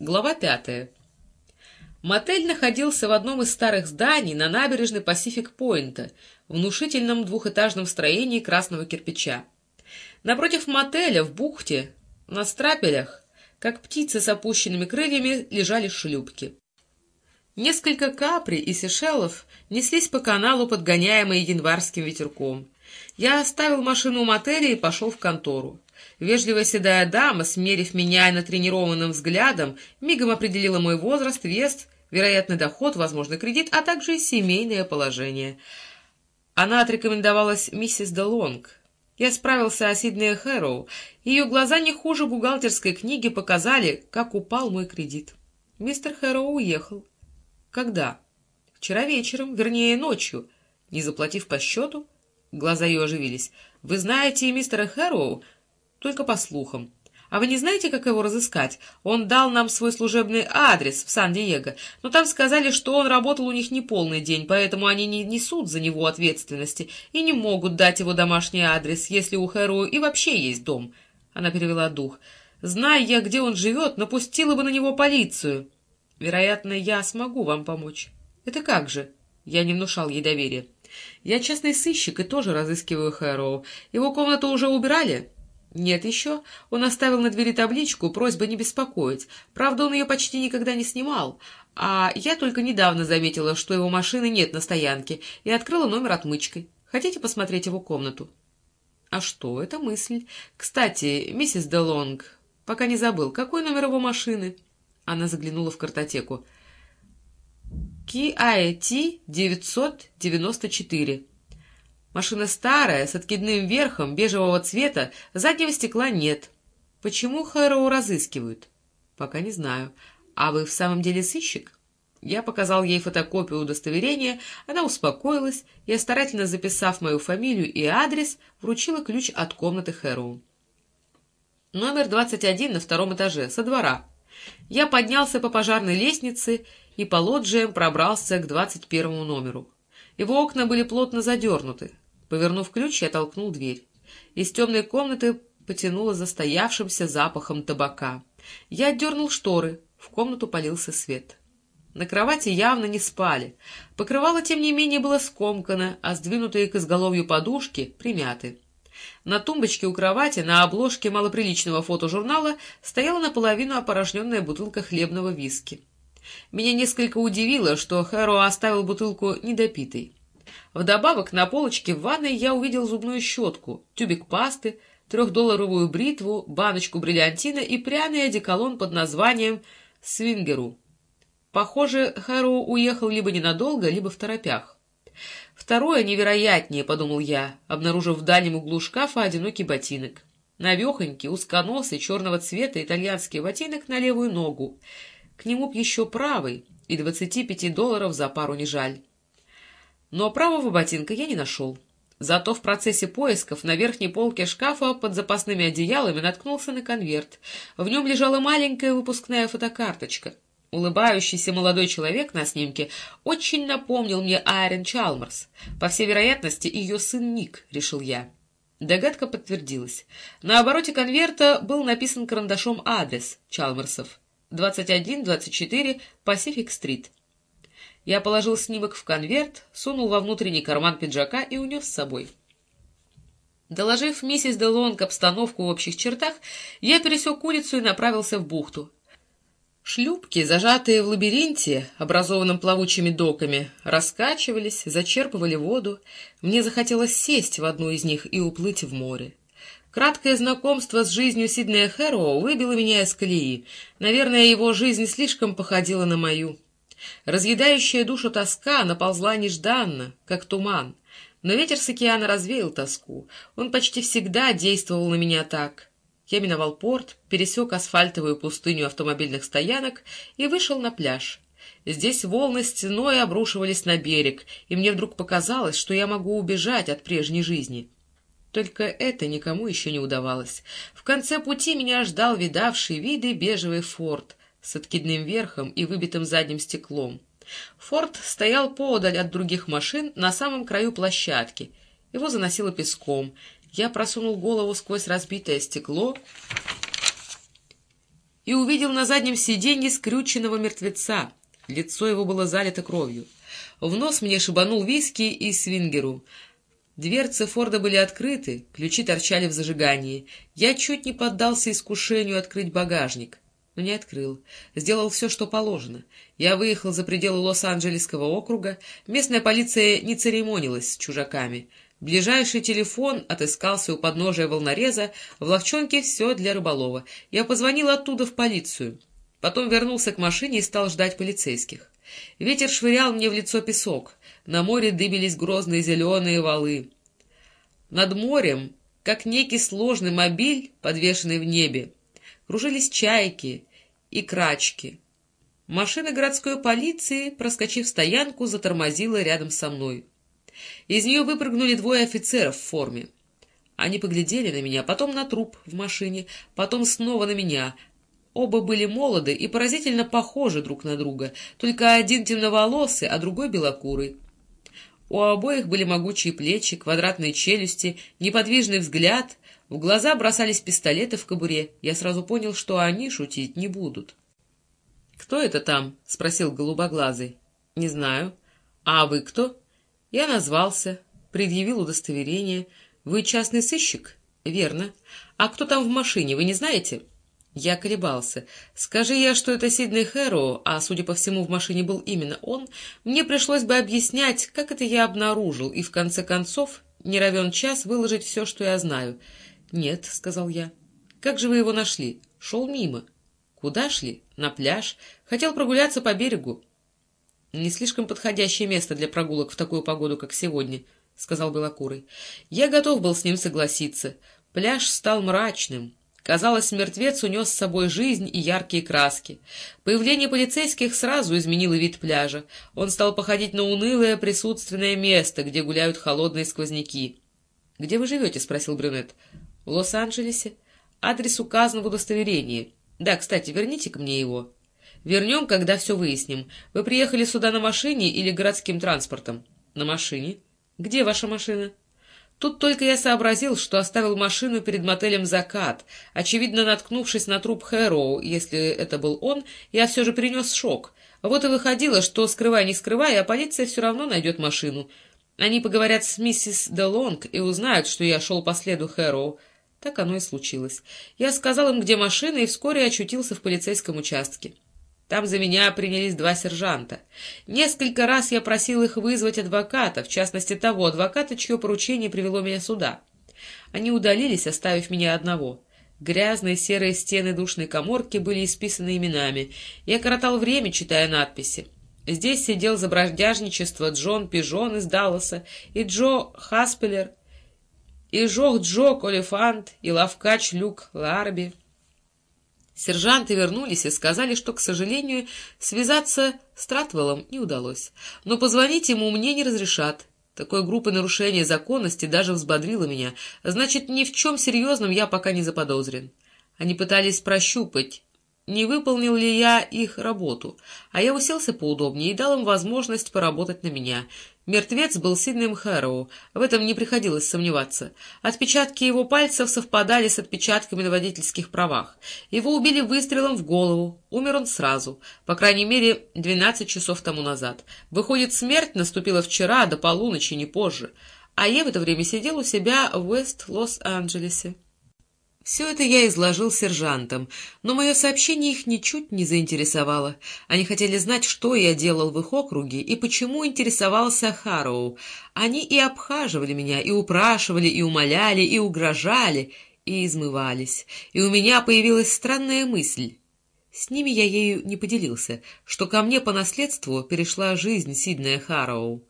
Глава пятая. Мотель находился в одном из старых зданий на набережной Пасифик-Пойнта, внушительном двухэтажном строении красного кирпича. Напротив мотеля, в бухте, на страпелях, как птицы с опущенными крыльями, лежали шлюпки. Несколько капри и сешелов неслись по каналу, подгоняемые январским ветерком. Я оставил машину у мотеля и пошел в контору. Вежливая седая дама, смерив меня натренированным взглядом, мигом определила мой возраст, вес, вероятный доход, возможный кредит, а также семейное положение. Она отрекомендовалась миссис Делонг. Я справился о Сиднее Хэроу. Ее глаза не хуже бухгалтерской книги показали, как упал мой кредит. Мистер Хэроу уехал. Когда? Вчера вечером, вернее, ночью. Не заплатив по счету? Глаза ее оживились. Вы знаете мистера Хэроу? Только по слухам. А вы не знаете, как его разыскать? Он дал нам свой служебный адрес в Сан-Диего, но там сказали, что он работал у них не полный день, поэтому они не несут за него ответственности и не могут дать его домашний адрес, если у Хэру и вообще есть дом. Она перевела дух. Зная я, где он живет, напустила бы на него полицию. Вероятно, я смогу вам помочь. Это как же? Я не внушал ей доверия. Я частный сыщик и тоже разыскиваю Хэроу. Его комнату уже убирали? «Нет еще. Он оставил на двери табличку «Просьба не беспокоить». Правда, он ее почти никогда не снимал. А я только недавно заметила, что его машины нет на стоянке, и открыла номер отмычкой. Хотите посмотреть его комнату?» «А что? Это мысль. Кстати, миссис Делонг, пока не забыл, какой номер его машины?» Она заглянула в картотеку. «Ки-Ай-Ти 994». Машина старая, с откидным верхом, бежевого цвета, заднего стекла нет. Почему Хэроу разыскивают? Пока не знаю. А вы в самом деле сыщик? Я показал ей фотокопию удостоверения, она успокоилась и, старательно записав мою фамилию и адрес, вручила ключ от комнаты Хэроу. Номер 21 на втором этаже, со двора. Я поднялся по пожарной лестнице и по лоджиям пробрался к 21 номеру. Его окна были плотно задернуты. Повернув ключ, я толкнул дверь. Из темной комнаты потянуло застоявшимся запахом табака. Я отдернул шторы. В комнату полился свет. На кровати явно не спали. Покрывало, тем не менее, было скомкано, а сдвинутые к изголовью подушки примяты. На тумбочке у кровати, на обложке малоприличного фотожурнала, стояла наполовину опорожненная бутылка хлебного виски. Меня несколько удивило, что Хэро оставил бутылку недопитой. Вдобавок на полочке в ванной я увидел зубную щетку, тюбик пасты, трехдолларовую бритву, баночку бриллиантина и пряный одеколон под названием «Свингеру». Похоже, Хэру уехал либо ненадолго, либо в торопях. Второе невероятнее, — подумал я, обнаружив в дальнем углу шкафа одинокий ботинок. Навехонький, узконосый, черного цвета итальянский ботинок на левую ногу. К нему б еще правый, и двадцати пяти долларов за пару не жаль. Но правого ботинка я не нашел. Зато в процессе поисков на верхней полке шкафа под запасными одеялами наткнулся на конверт. В нем лежала маленькая выпускная фотокарточка. Улыбающийся молодой человек на снимке очень напомнил мне Айрен Чалмерс. По всей вероятности, ее сын Ник, решил я. Догадка подтвердилась. На обороте конверта был написан карандашом адрес Чалмерсов. 2124 Пасифик-стрит. Я положил снимок в конверт, сунул во внутренний карман пиджака и унес с собой. Доложив миссис Делонг обстановку в общих чертах, я пересек улицу и направился в бухту. Шлюпки, зажатые в лабиринте, образованном плавучими доками, раскачивались, зачерпывали воду. Мне захотелось сесть в одну из них и уплыть в море. Краткое знакомство с жизнью Сиднея Хэроу выбило меня из колеи. Наверное, его жизнь слишком походила на мою. Разъедающая душу тоска наползла нежданно, как туман. Но ветер с океана развеял тоску. Он почти всегда действовал на меня так. Я миновал порт, пересек асфальтовую пустыню автомобильных стоянок и вышел на пляж. Здесь волны стеной обрушивались на берег, и мне вдруг показалось, что я могу убежать от прежней жизни. Только это никому еще не удавалось. В конце пути меня ждал видавший виды бежевый форт с откидным верхом и выбитым задним стеклом. Форд стоял поодаль от других машин на самом краю площадки. Его заносило песком. Я просунул голову сквозь разбитое стекло и увидел на заднем сиденье скрюченного мертвеца. Лицо его было залито кровью. В нос мне шибанул виски и свингеру. Дверцы Форда были открыты, ключи торчали в зажигании. Я чуть не поддался искушению открыть багажник, но не открыл. Сделал все, что положено. Я выехал за пределы Лос-Анджелесского округа. Местная полиция не церемонилась с чужаками. Ближайший телефон отыскался у подножия волнореза, в ловчонке все для рыболова. Я позвонил оттуда в полицию. Потом вернулся к машине и стал ждать полицейских. Ветер швырял мне в лицо песок. На море дыбились грозные зеленые валы. Над морем, как некий сложный мобиль, подвешенный в небе, кружились чайки и крачки. Машина городской полиции, проскочив стоянку, затормозила рядом со мной. Из нее выпрыгнули двое офицеров в форме. Они поглядели на меня, потом на труп в машине, потом снова на меня, Оба были молоды и поразительно похожи друг на друга, только один темноволосый, а другой белокурый. У обоих были могучие плечи, квадратные челюсти, неподвижный взгляд, в глаза бросались пистолеты в кобуре. Я сразу понял, что они шутить не будут. «Кто это там?» — спросил голубоглазый. «Не знаю». «А вы кто?» Я назвался, предъявил удостоверение. «Вы частный сыщик?» «Верно. А кто там в машине, вы не знаете?» Я колебался. Скажи я, что это Сидней Хэроу, а, судя по всему, в машине был именно он, мне пришлось бы объяснять, как это я обнаружил, и, в конце концов, не равен час выложить все, что я знаю. «Нет», — сказал я. «Как же вы его нашли?» «Шел мимо». «Куда шли?» «На пляж. Хотел прогуляться по берегу». «Не слишком подходящее место для прогулок в такую погоду, как сегодня», — сказал Белокурый. Я готов был с ним согласиться. Пляж стал мрачным. Казалось, мертвец унес с собой жизнь и яркие краски. Появление полицейских сразу изменило вид пляжа. Он стал походить на унылое присутственное место, где гуляют холодные сквозняки. — Где вы живете? — спросил брюнет. — В Лос-Анджелесе. Адрес указан в удостоверении. Да, кстати, верните ко мне его. — Вернем, когда все выясним. Вы приехали сюда на машине или городским транспортом? — На машине. — Где ваша машина? — Тут только я сообразил, что оставил машину перед мотелем «Закат». Очевидно, наткнувшись на труп Хэроу, если это был он, я все же принес шок. Вот и выходило, что, скрывай не скрывай, а полиция все равно найдет машину. Они поговорят с миссис Делонг и узнают, что я шел по следу Хэроу. Так оно и случилось. Я сказал им, где машина, и вскоре очутился в полицейском участке. Там за меня принялись два сержанта. Несколько раз я просил их вызвать адвоката, в частности того адвоката, чье поручение привело меня сюда. Они удалились, оставив меня одного. Грязные серые стены душной коморки были исписаны именами. Я коротал время, читая надписи. Здесь сидел за бродяжничество Джон Пижон из Далласа, и Джо Хаспелер, и Жох Джо Колефант, и Лавкач Люк Ларби. Сержанты вернулись и сказали, что, к сожалению, связаться с Тратвеллом не удалось. Но позвонить ему мне не разрешат. Такой группы нарушения законности даже взбодрило меня. Значит, ни в чем серьезном я пока не заподозрен. Они пытались прощупать, не выполнил ли я их работу, а я уселся поудобнее и дал им возможность поработать на меня. Мертвец был Сиднеем Хэроу, в этом не приходилось сомневаться. Отпечатки его пальцев совпадали с отпечатками на водительских правах. Его убили выстрелом в голову, умер он сразу, по крайней мере, 12 часов тому назад. Выходит, смерть наступила вчера, до полуночи, не позже, а я в это время сидел у себя в Уэст-Лос-Анджелесе. Все это я изложил сержантам, но мое сообщение их ничуть не заинтересовало. Они хотели знать, что я делал в их округе и почему интересовался Харроу. Они и обхаживали меня, и упрашивали, и умоляли, и угрожали, и измывались. И у меня появилась странная мысль. С ними я ею не поделился, что ко мне по наследству перешла жизнь Сиднея Харроу.